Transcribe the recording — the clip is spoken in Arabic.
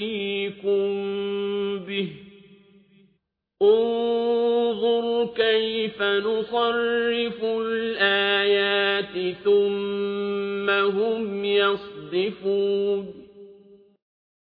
يأتيكم به انظر كيف نصرف الآيات ثم هم يصدفون